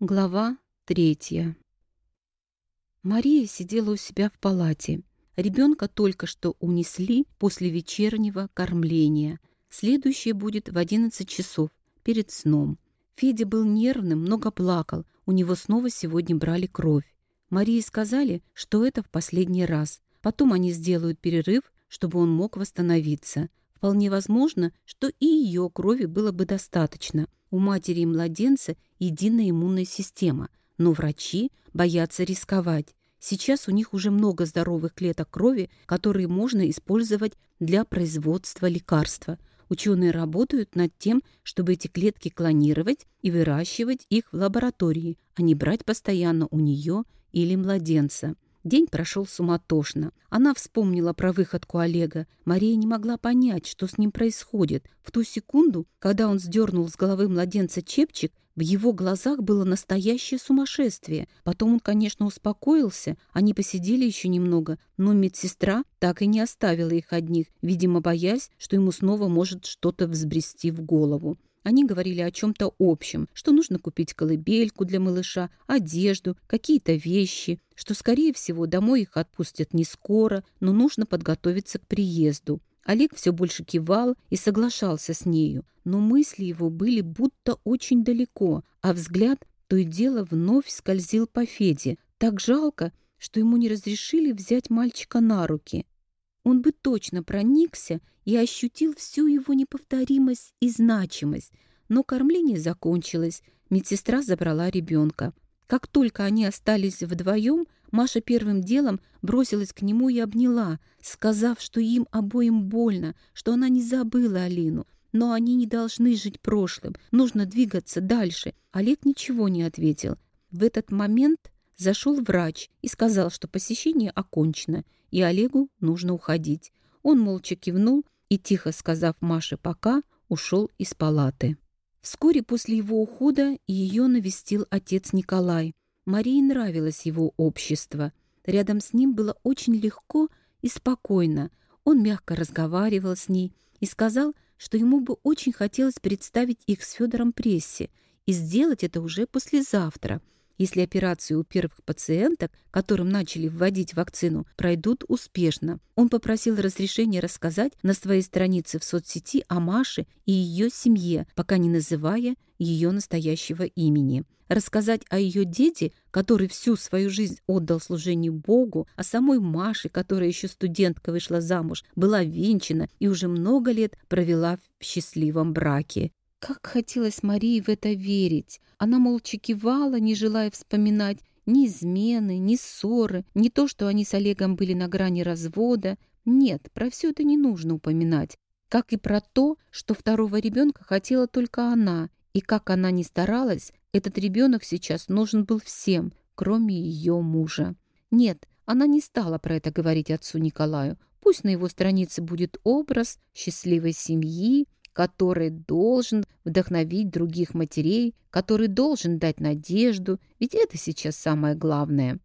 Глава третья. Мария сидела у себя в палате. Ребенка только что унесли после вечернего кормления. Следующее будет в 11 часов, перед сном. Федя был нервным, много плакал. У него снова сегодня брали кровь. Марии сказали, что это в последний раз. Потом они сделают перерыв, чтобы он мог восстановиться. Вполне возможно, что и ее крови было бы достаточно. У матери и младенца единая иммунная система, но врачи боятся рисковать. Сейчас у них уже много здоровых клеток крови, которые можно использовать для производства лекарства. Ученые работают над тем, чтобы эти клетки клонировать и выращивать их в лаборатории, а не брать постоянно у нее или младенца. День прошел суматошно. Она вспомнила про выходку Олега. Мария не могла понять, что с ним происходит. В ту секунду, когда он сдернул с головы младенца чепчик, в его глазах было настоящее сумасшествие. Потом он, конечно, успокоился. Они посидели еще немного, но медсестра так и не оставила их одних, видимо, боясь, что ему снова может что-то взбрести в голову. Они говорили о чем-то общем, что нужно купить колыбельку для малыша, одежду, какие-то вещи, что, скорее всего, домой их отпустят не скоро, но нужно подготовиться к приезду. Олег все больше кивал и соглашался с нею, но мысли его были будто очень далеко, а взгляд то и дело вновь скользил по Феде. Так жалко, что ему не разрешили взять мальчика на руки он бы точно проникся и ощутил всю его неповторимость и значимость. Но кормление закончилось, медсестра забрала ребенка. Как только они остались вдвоем, Маша первым делом бросилась к нему и обняла, сказав, что им обоим больно, что она не забыла Алину. Но они не должны жить прошлым, нужно двигаться дальше. Олег ничего не ответил. В этот момент Зашел врач и сказал, что посещение окончено, и Олегу нужно уходить. Он молча кивнул и, тихо сказав Маше «пока», ушел из палаты. Вскоре после его ухода ее навестил отец Николай. Марии нравилось его общество. Рядом с ним было очень легко и спокойно. Он мягко разговаривал с ней и сказал, что ему бы очень хотелось представить их с Федором прессе и сделать это уже послезавтра – если операции у первых пациенток, которым начали вводить вакцину, пройдут успешно. Он попросил разрешения рассказать на своей странице в соцсети о Маше и ее семье, пока не называя ее настоящего имени. Рассказать о ее деде, который всю свою жизнь отдал служению Богу, о самой Маше, которая еще студентка вышла замуж, была венчана и уже много лет провела в счастливом браке. Как хотелось Марии в это верить. Она молча кивала, не желая вспоминать ни измены, ни ссоры, ни то, что они с Олегом были на грани развода. Нет, про все это не нужно упоминать. Как и про то, что второго ребенка хотела только она, и как она ни старалась, этот ребенок сейчас нужен был всем, кроме ее мужа. Нет, она не стала про это говорить отцу Николаю. Пусть на его странице будет образ счастливой семьи, который должен вдохновить других матерей, который должен дать надежду, ведь это сейчас самое главное.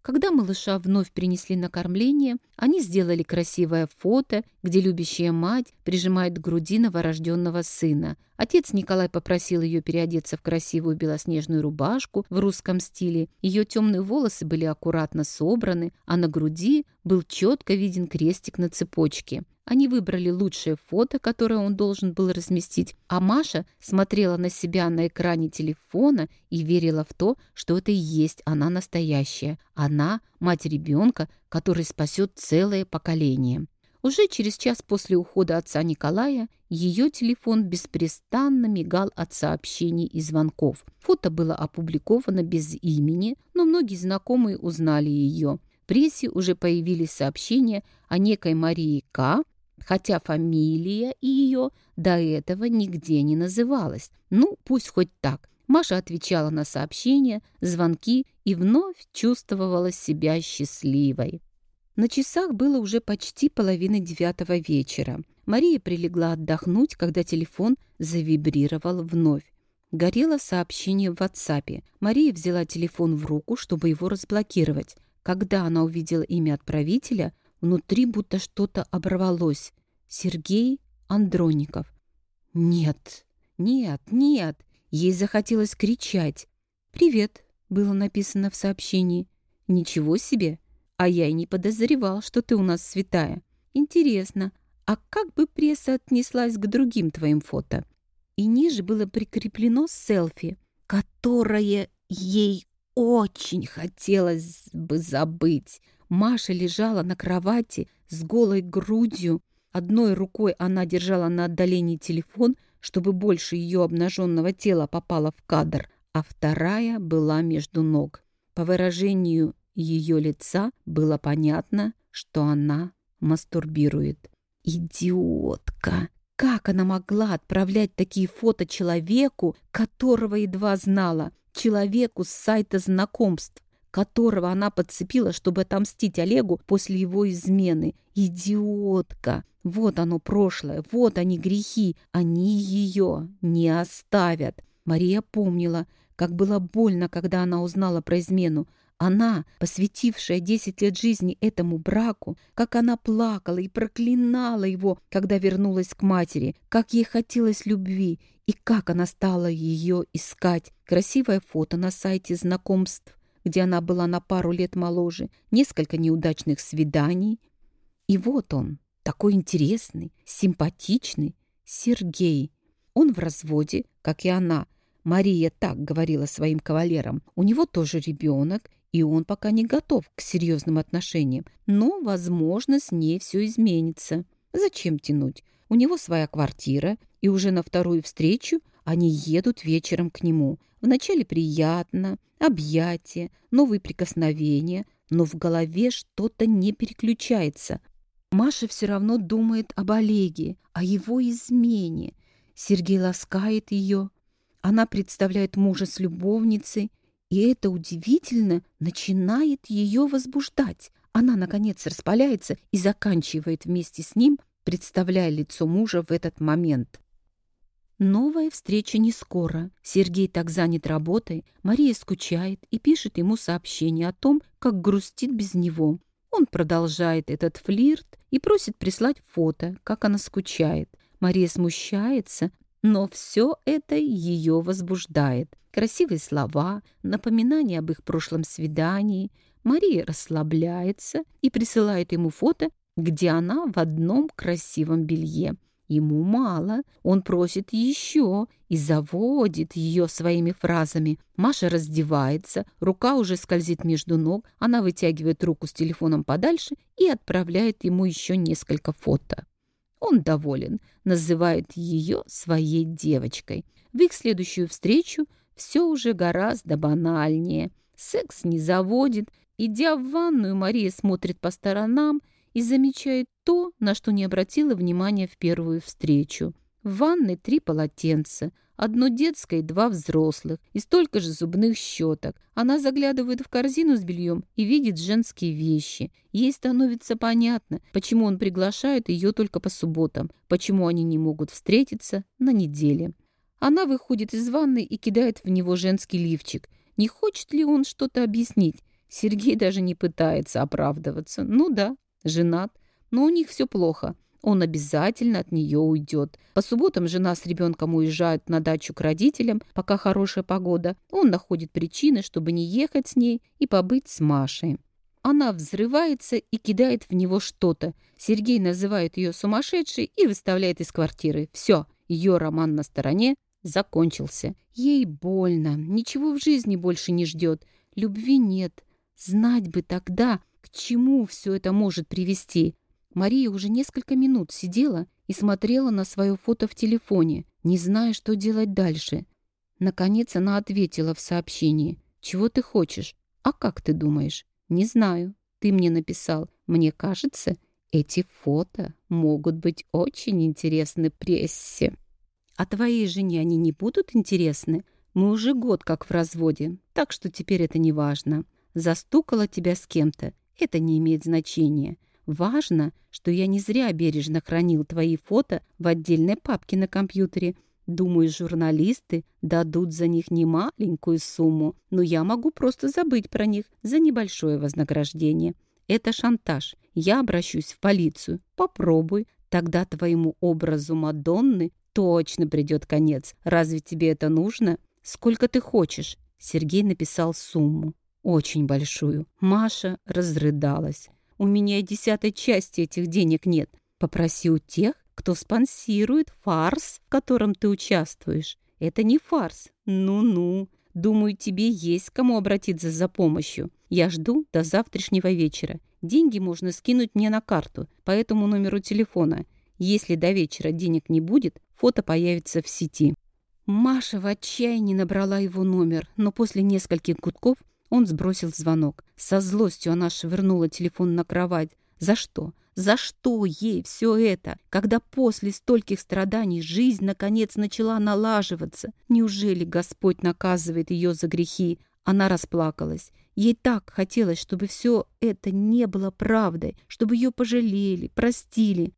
Когда малыша вновь принесли на кормление, они сделали красивое фото, где любящая мать прижимает к груди новорожденного сына. Отец Николай попросил ее переодеться в красивую белоснежную рубашку в русском стиле. Ее темные волосы были аккуратно собраны, а на груди был четко виден крестик на цепочке. Они выбрали лучшее фото, которое он должен был разместить, а Маша смотрела на себя на экране телефона и верила в то, что это и есть она настоящая. Она – мать ребенка, который спасет целое поколение. Уже через час после ухода отца Николая ее телефон беспрестанно мигал от сообщений и звонков. Фото было опубликовано без имени, но многие знакомые узнали ее. В прессе уже появились сообщения о некой Марии К., хотя фамилия ее до этого нигде не называлась. Ну, пусть хоть так. Маша отвечала на сообщения, звонки и вновь чувствовала себя счастливой. На часах было уже почти половина девятого вечера. Мария прилегла отдохнуть, когда телефон завибрировал вновь. Горело сообщение в WhatsApp. Мария взяла телефон в руку, чтобы его разблокировать. Когда она увидела имя отправителя, Внутри будто что-то оборвалось. Сергей Андроников. Нет, нет, нет. Ей захотелось кричать. «Привет», — было написано в сообщении. «Ничего себе! А я и не подозревал, что ты у нас святая. Интересно, а как бы пресса отнеслась к другим твоим фото?» И ниже было прикреплено селфи, которое ей очень хотелось бы забыть. Маша лежала на кровати с голой грудью. Одной рукой она держала на отдалении телефон, чтобы больше ее обнаженного тела попало в кадр, а вторая была между ног. По выражению ее лица было понятно, что она мастурбирует. «Идиотка!» Как она могла отправлять такие фото человеку, которого едва знала, человеку с сайта знакомств, которого она подцепила, чтобы отомстить Олегу после его измены? Идиотка! Вот оно прошлое, вот они грехи, они ее не оставят. Мария помнила, как было больно, когда она узнала про измену. Она, посвятившая десять лет жизни этому браку, как она плакала и проклинала его, когда вернулась к матери, как ей хотелось любви и как она стала ее искать. Красивое фото на сайте знакомств, где она была на пару лет моложе, несколько неудачных свиданий. И вот он, такой интересный, симпатичный, Сергей. Он в разводе, как и она, Мария так говорила своим кавалерам. У него тоже ребенок, и он пока не готов к серьезным отношениям. Но, возможно, с ней все изменится. Зачем тянуть? У него своя квартира, и уже на вторую встречу они едут вечером к нему. Вначале приятно, объятия, новые прикосновения, но в голове что-то не переключается. Маша все равно думает об Олеге, о его измене. Сергей ласкает ее, она представляет мужа с любовницей, и это удивительно начинает ее возбуждать. Она, наконец, распаляется и заканчивает вместе с ним, представляя лицо мужа в этот момент. Новая встреча не скоро. Сергей так занят работой, Мария скучает и пишет ему сообщение о том, как грустит без него. Он продолжает этот флирт и просит прислать фото, как она скучает. Мария смущается, но все это ее возбуждает. Красивые слова, напоминания об их прошлом свидании. Мария расслабляется и присылает ему фото, где она в одном красивом белье. Ему мало, он просит еще и заводит ее своими фразами. Маша раздевается, рука уже скользит между ног, она вытягивает руку с телефоном подальше и отправляет ему еще несколько фото. Он доволен, называет ее своей девочкой. В их следующую встречу все уже гораздо банальнее. Секс не заводит. Идя в ванную, Мария смотрит по сторонам и замечает то, на что не обратила внимания в первую встречу. В ванной три полотенца, одно детское и два взрослых, и столько же зубных щеток. Она заглядывает в корзину с бельем и видит женские вещи. Ей становится понятно, почему он приглашает ее только по субботам, почему они не могут встретиться на неделе. Она выходит из ванны и кидает в него женский лифчик. Не хочет ли он что-то объяснить? Сергей даже не пытается оправдываться. Ну да, женат, но у них все плохо он обязательно от нее уйдет. По субботам жена с ребенком уезжает на дачу к родителям, пока хорошая погода. Он находит причины, чтобы не ехать с ней и побыть с Машей. Она взрывается и кидает в него что-то. Сергей называет ее сумасшедшей и выставляет из квартиры. Все, ее роман на стороне закончился. Ей больно, ничего в жизни больше не ждет. Любви нет. Знать бы тогда, к чему все это может привести. Мария уже несколько минут сидела и смотрела на свое фото в телефоне, не зная, что делать дальше. Наконец она ответила в сообщении. «Чего ты хочешь? А как ты думаешь?» «Не знаю. Ты мне написал. Мне кажется, эти фото могут быть очень интересны прессе». «А твоей жене они не будут интересны? Мы уже год как в разводе, так что теперь это не важно. Застукала тебя с кем-то. Это не имеет значения. Важно, что я не зря бережно хранил твои фото в отдельной папке на компьютере. Думаю, журналисты дадут за них немаленькую сумму, но я могу просто забыть про них за небольшое вознаграждение. Это шантаж. Я обращусь в полицию. Попробуй. Тогда твоему образу Мадонны точно придет конец. Разве тебе это нужно? Сколько ты хочешь? Сергей написал сумму. Очень большую. Маша разрыдалась. «У меня десятой части этих денег нет. Попроси у тех, кто спонсирует фарс, в котором ты участвуешь. Это не фарс. Ну-ну. Думаю, тебе есть кому обратиться за помощью. Я жду до завтрашнего вечера. Деньги можно скинуть мне на карту по этому номеру телефона. Если до вечера денег не будет, фото появится в сети». Маша в отчаянии набрала его номер, но после нескольких гудков он сбросил звонок. Со злостью она швырнула телефон на кровать. За что? За что ей все это, когда после стольких страданий жизнь наконец начала налаживаться? Неужели Господь наказывает ее за грехи? Она расплакалась. Ей так хотелось, чтобы все это не было правдой, чтобы ее пожалели, простили.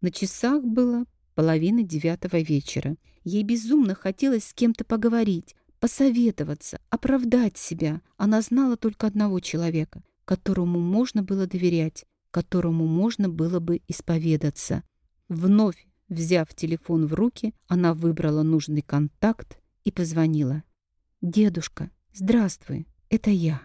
На часах было половина девятого вечера. Ей безумно хотелось с кем-то поговорить, посоветоваться, оправдать себя. Она знала только одного человека, которому можно было доверять, которому можно было бы исповедаться. Вновь взяв телефон в руки, она выбрала нужный контакт и позвонила. «Дедушка, здравствуй, это я».